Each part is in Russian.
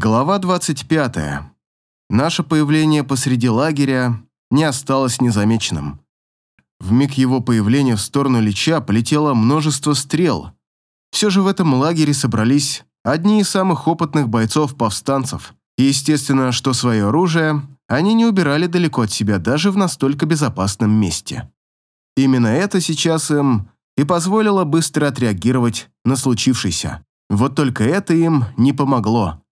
Глава 25. Наше появление посреди лагеря не осталось незамеченным. В миг его появления в сторону Лича полетело множество стрел. Все же в этом лагере собрались одни из самых опытных бойцов-повстанцев. И естественно, что свое оружие они не убирали далеко от себя даже в настолько безопасном месте. Именно это сейчас им и позволило быстро отреагировать на случившееся. Вот только это им не помогло.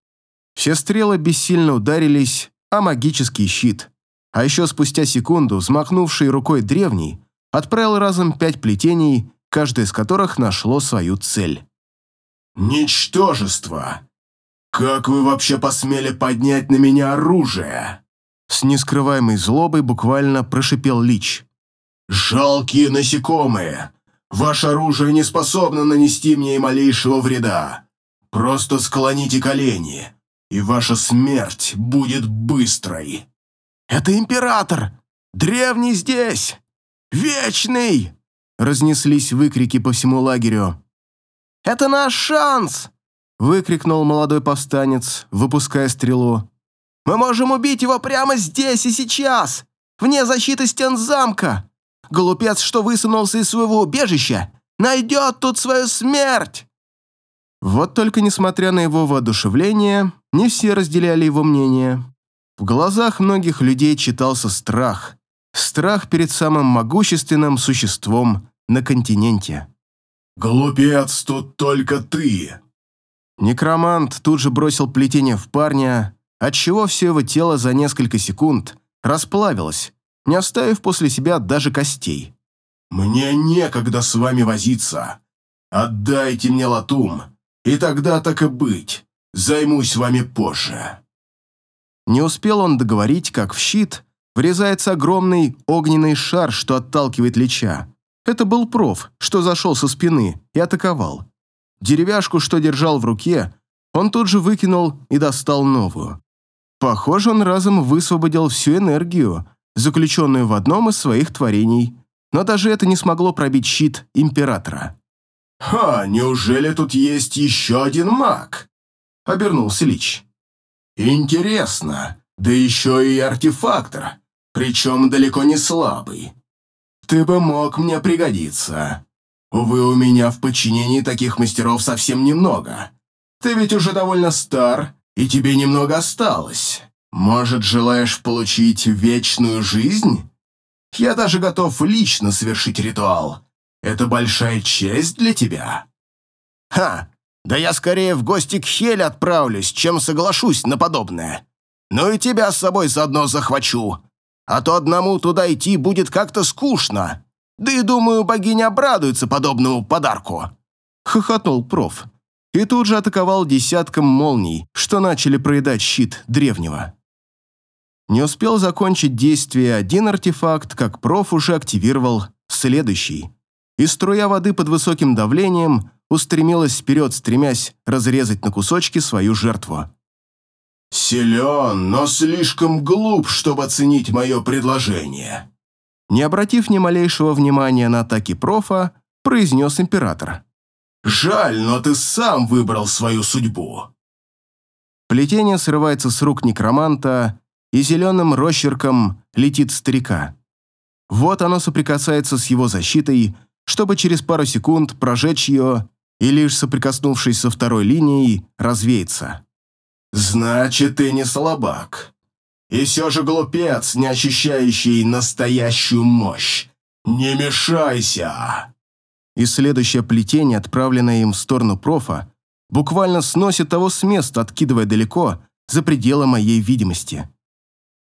Все стрелы бессильно ударились о магический щит, а еще спустя секунду, взмахнувший рукой древний, отправил разом пять плетений, каждое из которых нашло свою цель. «Ничтожество! Как вы вообще посмели поднять на меня оружие?» С нескрываемой злобой буквально прошипел Лич. «Жалкие насекомые! Ваше оружие не способно нанести мне и малейшего вреда. Просто склоните колени и ваша смерть будет быстрой». «Это император! Древний здесь! Вечный!» Разнеслись выкрики по всему лагерю. «Это наш шанс!» выкрикнул молодой повстанец, выпуская стрелу. «Мы можем убить его прямо здесь и сейчас, вне защиты стен замка! Глупец, что высунулся из своего убежища, найдет тут свою смерть!» Вот только несмотря на его воодушевление, не все разделяли его мнение. В глазах многих людей читался страх. Страх перед самым могущественным существом на континенте. «Глупец, тут только ты!» Некромант тут же бросил плетение в парня, отчего все его тело за несколько секунд расплавилось, не оставив после себя даже костей. «Мне некогда с вами возиться. Отдайте мне латум, и тогда так и быть. Займусь вами позже». Не успел он договорить, как в щит врезается огромный огненный шар, что отталкивает Лича. Это был проф, что зашел со спины и атаковал. Деревяшку, что держал в руке, он тут же выкинул и достал новую. Похоже, он разом высвободил всю энергию, заключенную в одном из своих творений, но даже это не смогло пробить щит Императора. «Ха, неужели тут есть еще один маг?» — обернулся Лич. «Интересно, да еще и артефактор, причем далеко не слабый. Ты бы мог мне пригодиться. Увы, у меня в подчинении таких мастеров совсем немного. Ты ведь уже довольно стар, и тебе немного осталось. Может, желаешь получить вечную жизнь? Я даже готов лично совершить ритуал, это большая честь для тебя». «Ха! Да я скорее в гости к Хеле отправлюсь, чем соглашусь на подобное. Ну и тебя с собой заодно захвачу. А то одному туда идти будет как-то скучно. Да и думаю, богиня обрадуется подобному подарку». Хохотнул проф. И тут же атаковал десятком молний, что начали проедать щит древнего. Не успел закончить действие один артефакт, как проф уже активировал следующий и струя воды под высоким давлением устремилась вперед, стремясь разрезать на кусочки свою жертву. «Силен, но слишком глуп, чтобы оценить мое предложение», не обратив ни малейшего внимания на атаки профа, произнес император. «Жаль, но ты сам выбрал свою судьбу». Плетение срывается с рук некроманта, и зеленым росчерком летит старика. Вот оно соприкасается с его защитой, чтобы через пару секунд прожечь ее и лишь соприкоснувшись со второй линией, развеяться. «Значит, ты не слабак. И все же глупец, не ощущающий настоящую мощь. Не мешайся!» И следующее плетение, отправленное им в сторону профа, буквально сносит того с места, откидывая далеко, за пределы моей видимости.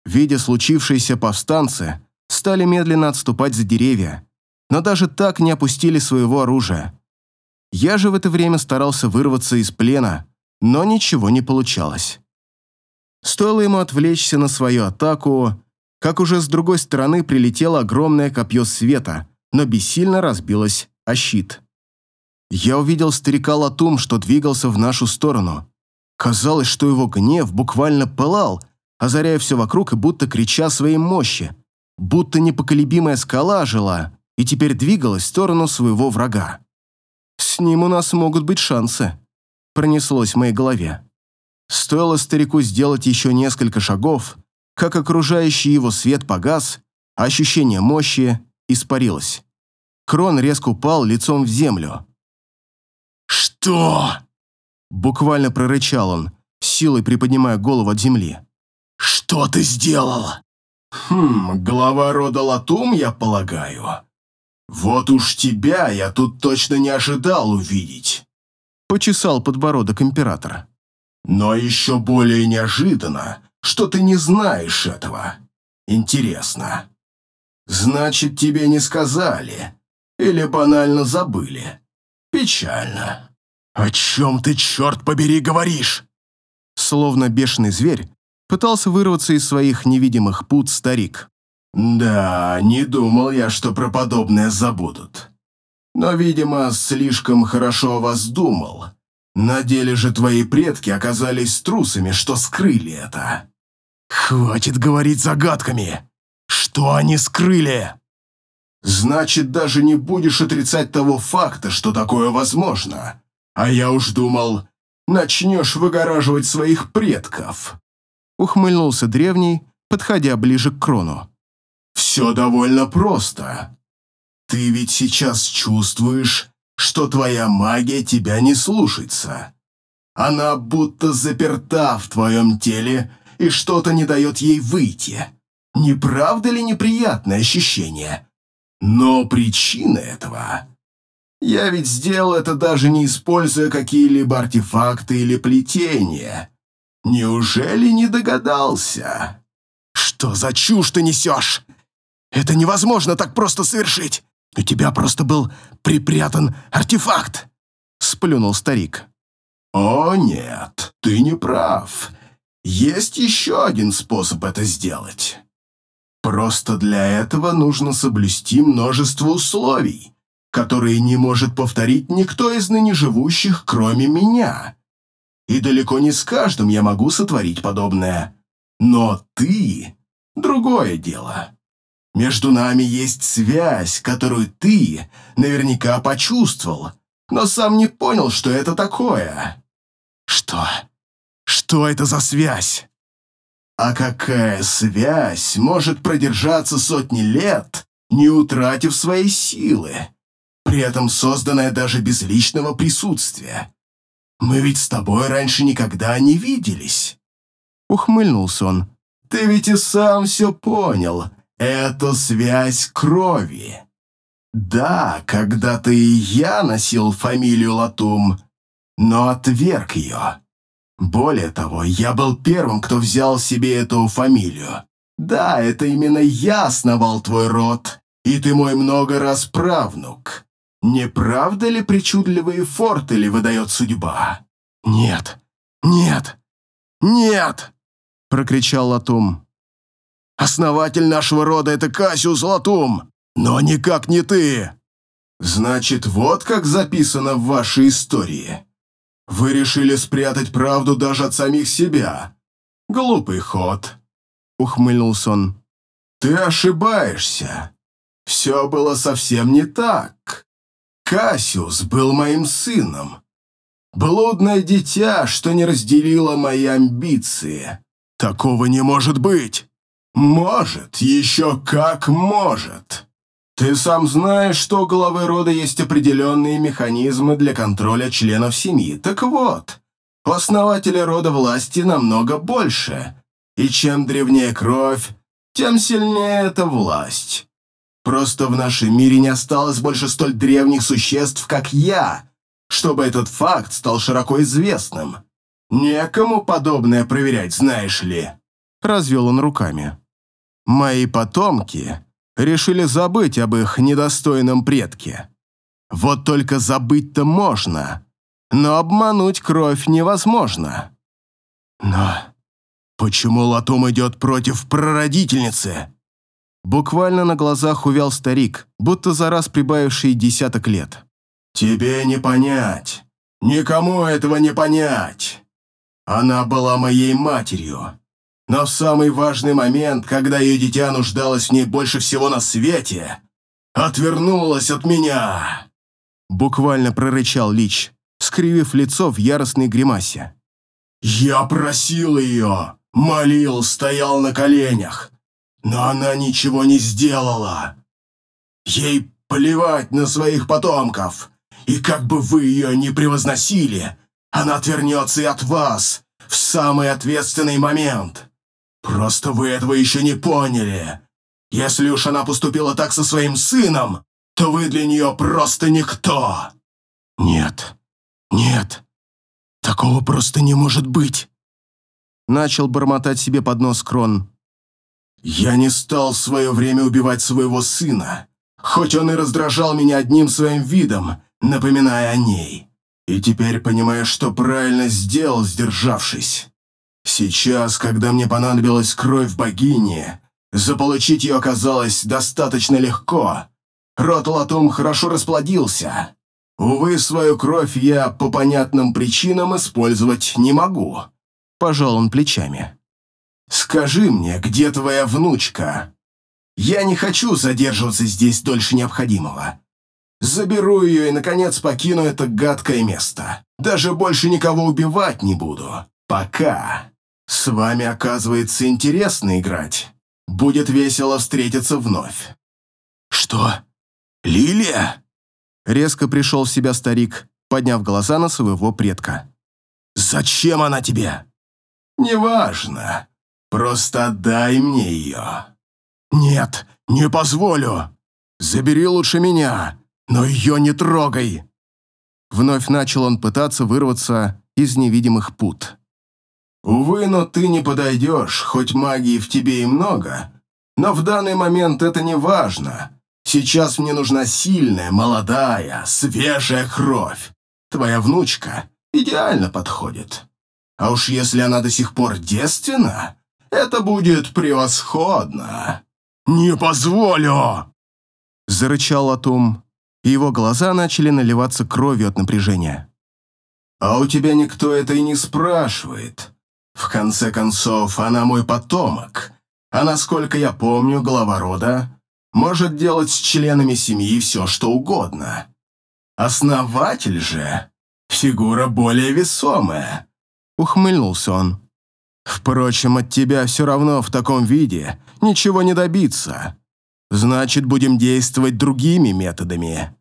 Видя случившееся, повстанцы стали медленно отступать за деревья, но даже так не опустили своего оружия. Я же в это время старался вырваться из плена, но ничего не получалось. Стоило ему отвлечься на свою атаку, как уже с другой стороны прилетело огромное копье света, но бессильно разбилось о щит. Я увидел старика Латум, что двигался в нашу сторону. Казалось, что его гнев буквально пылал, озаряя все вокруг и будто крича своей мощи, будто непоколебимая скала жила, и теперь двигалась в сторону своего врага. «С ним у нас могут быть шансы», — пронеслось в моей голове. Стоило старику сделать еще несколько шагов, как окружающий его свет погас, ощущение мощи испарилось. Крон резко упал лицом в землю. «Что?» Буквально прорычал он, силой приподнимая голову от земли. «Что ты сделал?» «Хм, глава рода Латум, я полагаю. Вот уж тебя я тут точно не ожидал увидеть», — почесал подбородок император. «Но еще более неожиданно, что ты не знаешь этого. Интересно. Значит, тебе не сказали или банально забыли. Печально». «О чем ты, черт побери, говоришь?» Словно бешеный зверь, пытался вырваться из своих невидимых пут старик. «Да, не думал я, что про подобное забудут. Но, видимо, слишком хорошо вас думал. На деле же твои предки оказались трусами, что скрыли это». «Хватит говорить загадками! Что они скрыли?» «Значит, даже не будешь отрицать того факта, что такое возможно. А я уж думал, начнешь выгораживать своих предков». Ухмыльнулся древний, подходя ближе к крону. «Все довольно просто. Ты ведь сейчас чувствуешь, что твоя магия тебя не слушается. Она будто заперта в твоем теле, и что-то не дает ей выйти. Не правда ли неприятное ощущение? Но причина этого... Я ведь сделал это даже не используя какие-либо артефакты или плетения. Неужели не догадался? Что за чушь ты несешь? Это невозможно так просто совершить. У тебя просто был припрятан артефакт. Сплюнул старик. О нет, ты не прав. Есть еще один способ это сделать. Просто для этого нужно соблюсти множество условий, которые не может повторить никто из ныне живущих, кроме меня и далеко не с каждым я могу сотворить подобное. Но ты — другое дело. Между нами есть связь, которую ты наверняка почувствовал, но сам не понял, что это такое. Что? Что это за связь? А какая связь может продержаться сотни лет, не утратив своей силы, при этом созданная даже без личного присутствия? Мы ведь с тобой раньше никогда не виделись». Ухмыльнулся он. «Ты ведь и сам все понял. Это связь крови. Да, когда-то и я носил фамилию Латум, но отверг ее. Более того, я был первым, кто взял себе эту фамилию. Да, это именно я основал твой род, и ты мой много раз правнук. Не правда ли причудливые форты ли выдает судьба? Нет, нет, нет, прокричал Латум. Основатель нашего рода это Кассиус Латум, но никак не ты. Значит, вот как записано в вашей истории. Вы решили спрятать правду даже от самих себя. Глупый ход, ухмыльнулся он. Ты ошибаешься. Все было совсем не так. Кассиус был моим сыном. Блудное дитя, что не разделило мои амбиции. Такого не может быть. Может, еще как может. Ты сам знаешь, что у главы рода есть определенные механизмы для контроля членов семьи. Так вот, у основателя рода власти намного больше. И чем древнее кровь, тем сильнее эта власть. Просто в нашем мире не осталось больше столь древних существ, как я, чтобы этот факт стал широко известным. Некому подобное проверять, знаешь ли». Развел он руками. «Мои потомки решили забыть об их недостойном предке. Вот только забыть-то можно, но обмануть кровь невозможно». «Но почему Латум идет против прародительницы?» Буквально на глазах увял старик, будто за раз прибавивший десяток лет. «Тебе не понять. Никому этого не понять. Она была моей матерью. Но в самый важный момент, когда ее дитя нуждалось в ней больше всего на свете, отвернулась от меня!» Буквально прорычал Лич, скривив лицо в яростной гримасе. Я просил ее, молил, стоял на коленях, но она ничего не сделала. Ей плевать на своих потомков, и как бы вы ее ни превозносили, она отвернется и от вас в самый ответственный момент. Просто вы этого еще не поняли. Если уж она поступила так со своим сыном, то вы для нее просто никто. Нет, нет, такого просто не может быть. Начал бормотать себе под нос Крон. Я не стал в свое время убивать своего сына, хоть он и раздражал меня одним своим видом, напоминая о ней. И теперь понимаю, что правильно сделал, сдержавшись. Сейчас, когда мне понадобилась кровь богини, заполучить ее оказалось достаточно легко. Рот Латум хорошо расплодился. Увы, свою кровь я по понятным причинам использовать не могу. Пожал он плечами. «Скажи мне, где твоя внучка? Я не хочу задерживаться здесь дольше необходимого. Заберу ее и, наконец, покину это гадкое место. Даже больше никого убивать не буду. Пока. С вами, оказывается, интересно играть. Будет весело встретиться вновь». «Что? Лилия?» Резко пришел в себя старик, подняв глаза на своего предка. «Зачем она тебе?» «Неважно. Просто отдай мне ее». «Нет, не позволю. Забери лучше меня, но ее не трогай!» Вновь начал он пытаться вырваться из невидимых пут. «Увы, но ты не подойдешь, хоть магии в тебе и много. Но в данный момент это не важно. Сейчас мне нужна сильная, молодая, свежая кровь. Твоя внучка идеально подходит. А уж если она до сих пор девственна, это будет превосходно. Не позволю!» Зарычал Атум, и его глаза начали наливаться кровью от напряжения. «А у тебя никто это и не спрашивает. В конце концов, она мой потомок, а насколько я помню, глава рода может делать с членами семьи все, что угодно. Основатель же — фигура более весомая», — ухмыльнулся он. «Впрочем, от тебя все равно в таком виде ничего не добиться. Значит, будем действовать другими методами.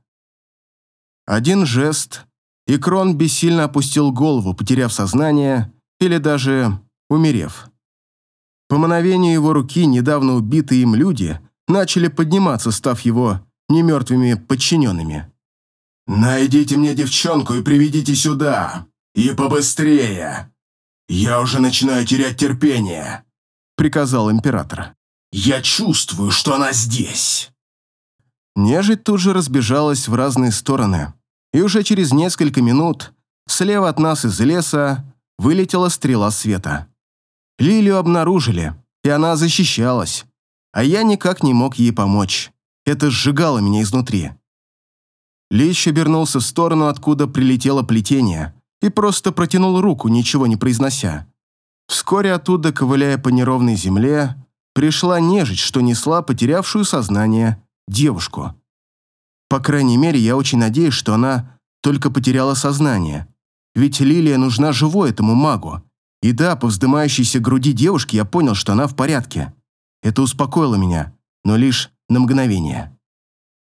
Один жест, и Крон бессильно опустил голову, потеряв сознание или даже умерев. По мановению его руки недавно убитые им люди начали подниматься, став его немертвыми подчиненными. «Найдите мне девчонку и приведите сюда. И побыстрее. Я уже начинаю терять терпение», — приказал император. Я чувствую, что она здесь!» Нежить тут же разбежалась в разные стороны, и уже через несколько минут слева от нас из леса вылетела стрела света. Лилию обнаружили, и она защищалась, а я никак не мог ей помочь. Это сжигало меня изнутри. Лещ обернулся в сторону, откуда прилетело плетение, и просто протянул руку, ничего не произнося. Вскоре оттуда, ковыляя по неровной земле, пришла нежить, что несла потерявшую сознание девушку. По крайней мере, я очень надеюсь, что она только потеряла сознание. Ведь Лилия нужна живой этому магу. И да, по вздымающейся груди девушки я понял, что она в порядке. Это успокоило меня, но лишь на мгновение.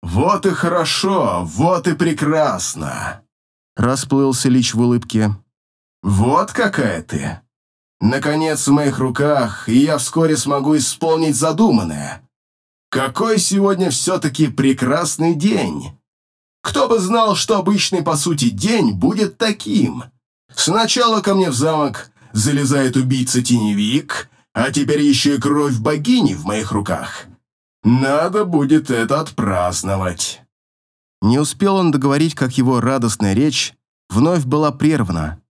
«Вот и хорошо, вот и прекрасно!» Расплылся Лич в улыбке. «Вот какая ты! Наконец в моих руках, и я вскоре смогу исполнить задуманное. Какой сегодня все-таки прекрасный день! Кто бы знал, что обычный, по сути, день будет таким. Сначала ко мне в замок залезает убийца-теневик, а теперь еще и кровь богини в моих руках. Надо будет это отпраздновать». Не успел он договорить, как его радостная речь вновь была прервана.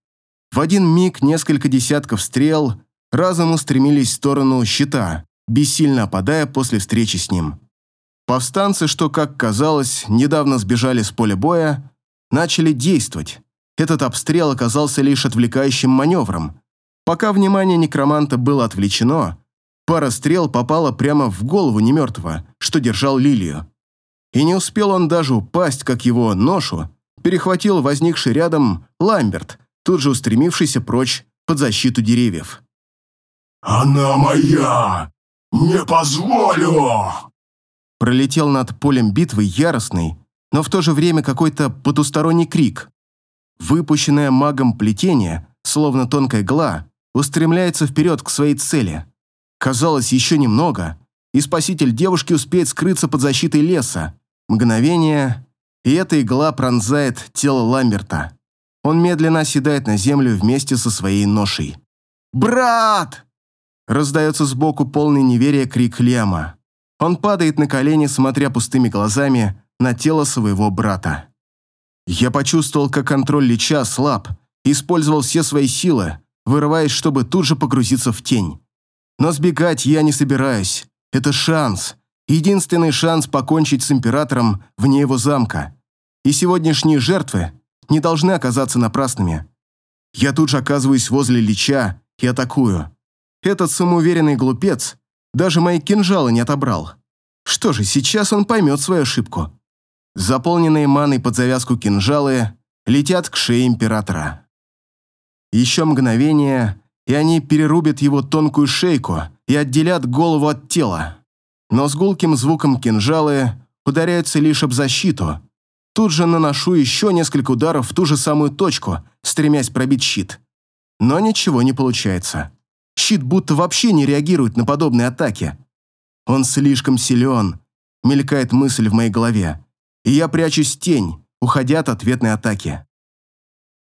В один миг несколько десятков стрел разом устремились в сторону щита, бессильно опадая после встречи с ним. Повстанцы, что, как казалось, недавно сбежали с поля боя, начали действовать. Этот обстрел оказался лишь отвлекающим маневром. Пока внимание некроманта было отвлечено, пара стрел попала прямо в голову немертвого, что держал лилию. И не успел он даже упасть, как его ношу перехватил возникший рядом Ламберт, тут же устремившийся прочь под защиту деревьев. «Она моя! Не позволю!» Пролетел над полем битвы яростный, но в то же время какой-то потусторонний крик. Выпущенное магом плетение, словно тонкая гла, устремляется вперед к своей цели. Казалось, еще немного, и спаситель девушки успеет скрыться под защитой леса. Мгновение, и эта игла пронзает тело Ламберта. Он медленно оседает на землю вместе со своей ношей. «Брат!» Раздается сбоку полный неверия крик Лема. Он падает на колени, смотря пустыми глазами на тело своего брата. Я почувствовал, как контроль Лича слаб, использовал все свои силы, вырываясь, чтобы тут же погрузиться в тень. Но сбегать я не собираюсь. Это шанс. Единственный шанс покончить с императором вне его замка. И сегодняшние жертвы не должны оказаться напрасными. Я тут же оказываюсь возле Лича и атакую. Этот самоуверенный глупец даже мои кинжалы не отобрал. Что же, сейчас он поймет свою ошибку. Заполненные маной под завязку кинжалы летят к шее императора. Еще мгновение, и они перерубят его тонкую шейку и отделят голову от тела. Но с гулким звуком кинжалы ударяются лишь об защиту. Тут же наношу еще несколько ударов в ту же самую точку, стремясь пробить щит. Но ничего не получается. Щит будто вообще не реагирует на подобные атаки. Он слишком силен, мелькает мысль в моей голове, и я прячусь в тень, уходя от ответной атаки.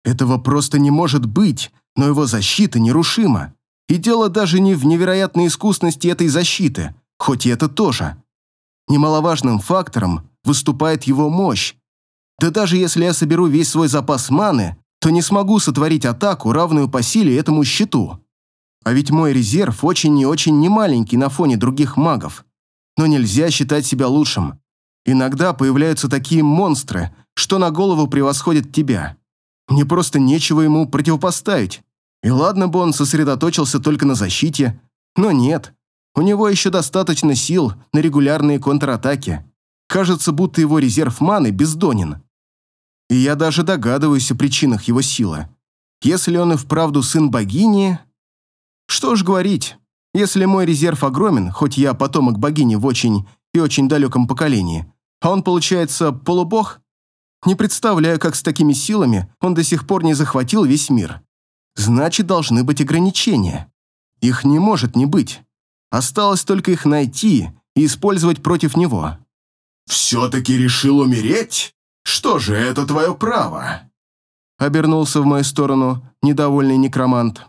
Этого просто не может быть, но его защита нерушима. И дело даже не в невероятной искусности этой защиты, хоть и это тоже. Немаловажным фактором выступает его мощь. Да даже если я соберу весь свой запас маны, то не смогу сотворить атаку, равную по силе этому щиту. А ведь мой резерв очень и очень немаленький на фоне других магов. Но нельзя считать себя лучшим. Иногда появляются такие монстры, что на голову превосходят тебя. Мне просто нечего ему противопоставить. И ладно бы он сосредоточился только на защите, но нет. У него еще достаточно сил на регулярные контратаки. Кажется, будто его резерв маны бездонен. И я даже догадываюсь о причинах его силы. Если он и вправду сын богини, что ж говорить, если мой резерв огромен, хоть я потомок богини в очень и очень далеком поколении, а он, получается, полубог, не представляю, как с такими силами он до сих пор не захватил весь мир. Значит, должны быть ограничения. Их не может не быть. Осталось только их найти и использовать против него. «Все-таки решил умереть? Что же, это твое право?» Обернулся в мою сторону недовольный некромант.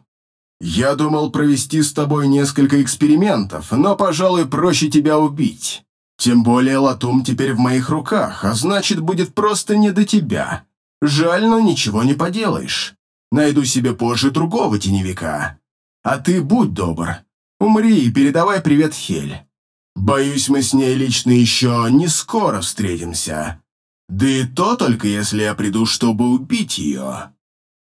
«Я думал провести с тобой несколько экспериментов, но, пожалуй, проще тебя убить. Тем более Латум теперь в моих руках, а значит, будет просто не до тебя. Жаль, но ничего не поделаешь. Найду себе позже другого теневика. А ты будь добр, умри и передавай привет Хель. Боюсь, мы с ней лично еще не скоро встретимся. Да и то только если я приду, чтобы убить ее».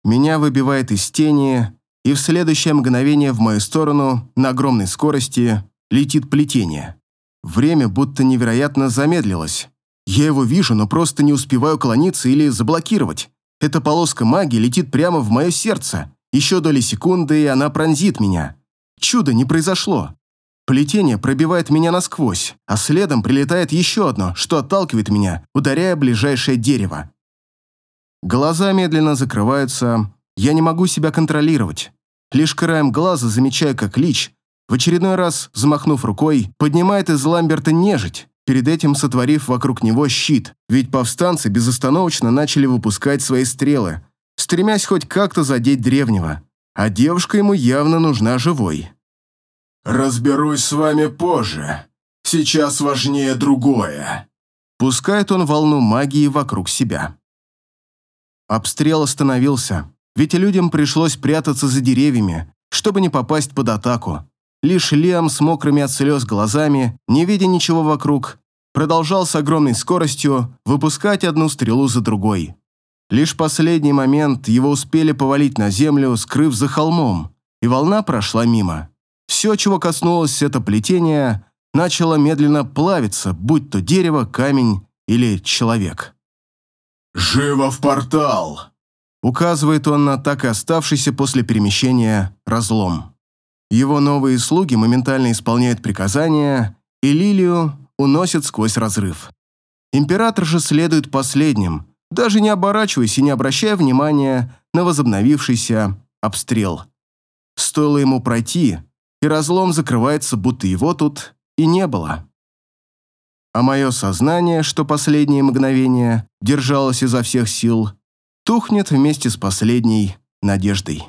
Меня выбивает из тени, и в следующее мгновение в мою сторону на огромной скорости летит плетение. Время будто невероятно замедлилось. Я его вижу, но просто не успеваю клониться или заблокировать. Эта полоска магии летит прямо в мое сердце. Еще доли секунды, и она пронзит меня. Чудо не произошло. Плетение пробивает меня насквозь, а следом прилетает еще одно, что отталкивает меня, ударяя ближайшее дерево. Глаза медленно закрываются, я не могу себя контролировать. Лишь краем глаза замечаю, как Лич, в очередной раз, взмахнув рукой, поднимает из Ламберта нежить, перед этим сотворив вокруг него щит, ведь повстанцы безостановочно начали выпускать свои стрелы, стремясь хоть как-то задеть древнего, а девушка ему явно нужна живой. «Разберусь с вами позже. Сейчас важнее другое». Пускает он волну магии вокруг себя. Обстрел остановился. Ведь людям пришлось прятаться за деревьями, чтобы не попасть под атаку. Лишь Лиам с мокрыми от слез глазами, не видя ничего вокруг, продолжал с огромной скоростью выпускать одну стрелу за другой. Лишь последний момент его успели повалить на землю, скрыв за холмом, и волна прошла мимо. Все, чего коснулось это плетение, начало медленно плавиться, будь то дерево, камень или человек. «Живо в портал!» Указывает он на так и оставшийся после перемещения разлом. Его новые слуги моментально исполняют приказания, и Лилию уносят сквозь разрыв. Император же следует последним, даже не оборачиваясь и не обращая внимания на возобновившийся обстрел. Стоило ему пройти, и разлом закрывается, будто его тут и не было. А мое сознание, что последние мгновения держалось изо всех сил, тухнет вместе с последней надеждой.